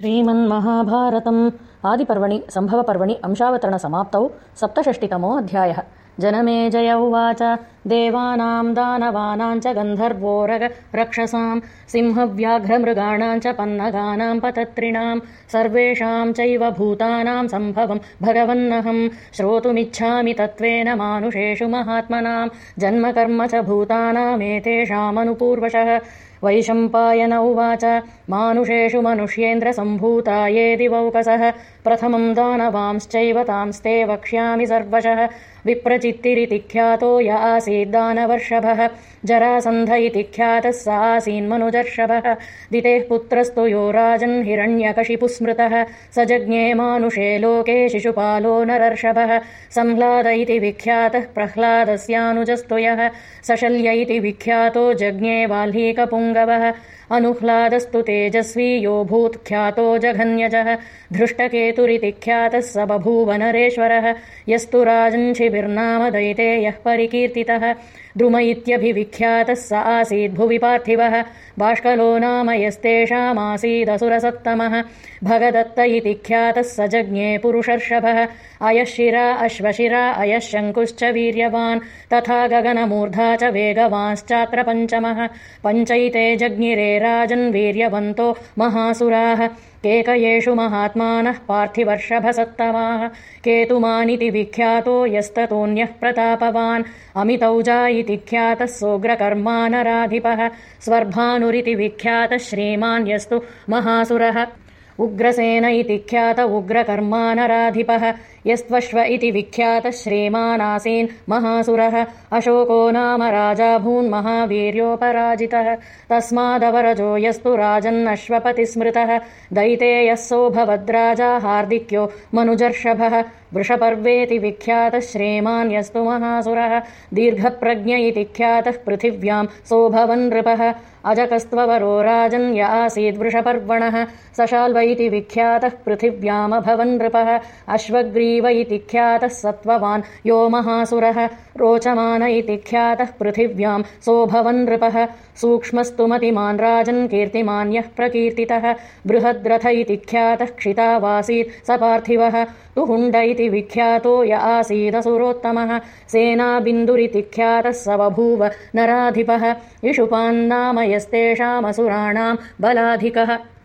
श्रीमन्महाभारतम् आदिपर्वणि सम्भवपर्वणि अंशावतरणसमाप्तौ सप्तषष्टितमो अध्यायः। जनमेजय उवाच देवानां दानवानां च गन्धर्वोरगरक्षसां सिंहव्याघ्रमृगाणां च पन्नगानां पतत्रिणां सर्वेषां चैव भूतानां सम्भवं भगवन्नहं श्रोतुमिच्छामि तत्त्वेन मानुषेषु महात्मनां जन्मकर्म च भूतानामेतेषामनुपूर्वशः। वैशम्पायन उवाच मानुषेषु मनुष्येन्द्रसम्भूता ये दिवौकसः प्रथमं दानवांश्चैव तांस्ते वक्ष्यामि सर्वशः। विप्रचित्तिरिति ख्यातो य आसीद्दानवर्षभः जरासन्ध इति ख्यातः स आसीन्मनुजर्षभः दितेः पुत्रस्तु यो राजन् हिरण्यकशिपुस्मृतः। स जज्ञे मानुषे लोके शिशुपालो नरर्षभः। संह्लाद इति विख्यातः प्रह्लादस्यानुजस्तु यः। सशल्य इति विख्यातो जज्ञे वाल्हीकपुङ्गवः अनुह्लादस्तु तेजस्वी यो भूत्ख्यातो जघन्यजः धृष्टकेतुरिति ख्यातः स बभूवनरेश्वरः यस्तु राजन्शिबिर्नाम दैते यः परिकीर्तितः द्रुम इत्यभिविख्यातः स आसीद्भुवि पार्थिवः बाष्कलो नाम यस्तेषामासीदसुरसत्तमः भगदत्त इति ख्यातः स जज्ञे पुरुषर्षभः अयः शिरा अश्वशिरा अयः शङ्कुश्च वीर्यवान् तथा गगनमूर्धा च वेगवांश्चात्र पञ्चमः पञ्चैते जज्ञिरे राजन् वीर्यवन्तो महासुराः केकयेषु महात्मानः पार्थिवर्षभसत्तमाः। केतुमानिति विख्यातो यस्ततोऽन्यः प्रतापवान् अमितौजा इति ख्यातः सोऽग्रकर्मानराधिपः स्वर्भानुरिति विख्यातः श्रीमान् यस्तु महासुरः उग्रसेन इति ख्यात उग्रकर्मानराधिपः यस्त्वश्व इति विख्यातः श्रीमानासीन् महासुरः अशोको नाम राजाभून्महावीर्योपराजितः तस्मादवरजो यस्तु राजन्नश्वपतिस्मृतः दैतेयः सोऽभवद्राजा हार्दिक्यो मनुजर्षभः। वृषपर्वेति विख्यातः श्रीमान् यस्तु महासुरः दीर्घप्रज्ञ इति ख्यातः पृथिव्यां सोऽभवन् नृपः। अजकस्त्ववरो राजन् य आसीद्वृषपर्वणः सशाल्व इति विख्यातः पृथिव्यामभवन् नृपः अश्वग्रीव इति ख्यातः सत्त्ववान् यो महासुरः रोचमान इति ख्यातः पृथिव्यां सोऽभवन् नृपः। सूक्ष्मस्तु मतिमान् राजन् कीर्तिमान्यः प्रकीर्तितः बृहद्रथ इति ख्यातः क्षितावासीत् स पार्थिवः। तुहुण्ड इति विख्यातो य आसीदसुरोत्तमः सेनाबिन्दुरिति ख्यातः स बभूव नराधिपः इषुपान्नाम यस्तेषामसुराणां बलाधिकः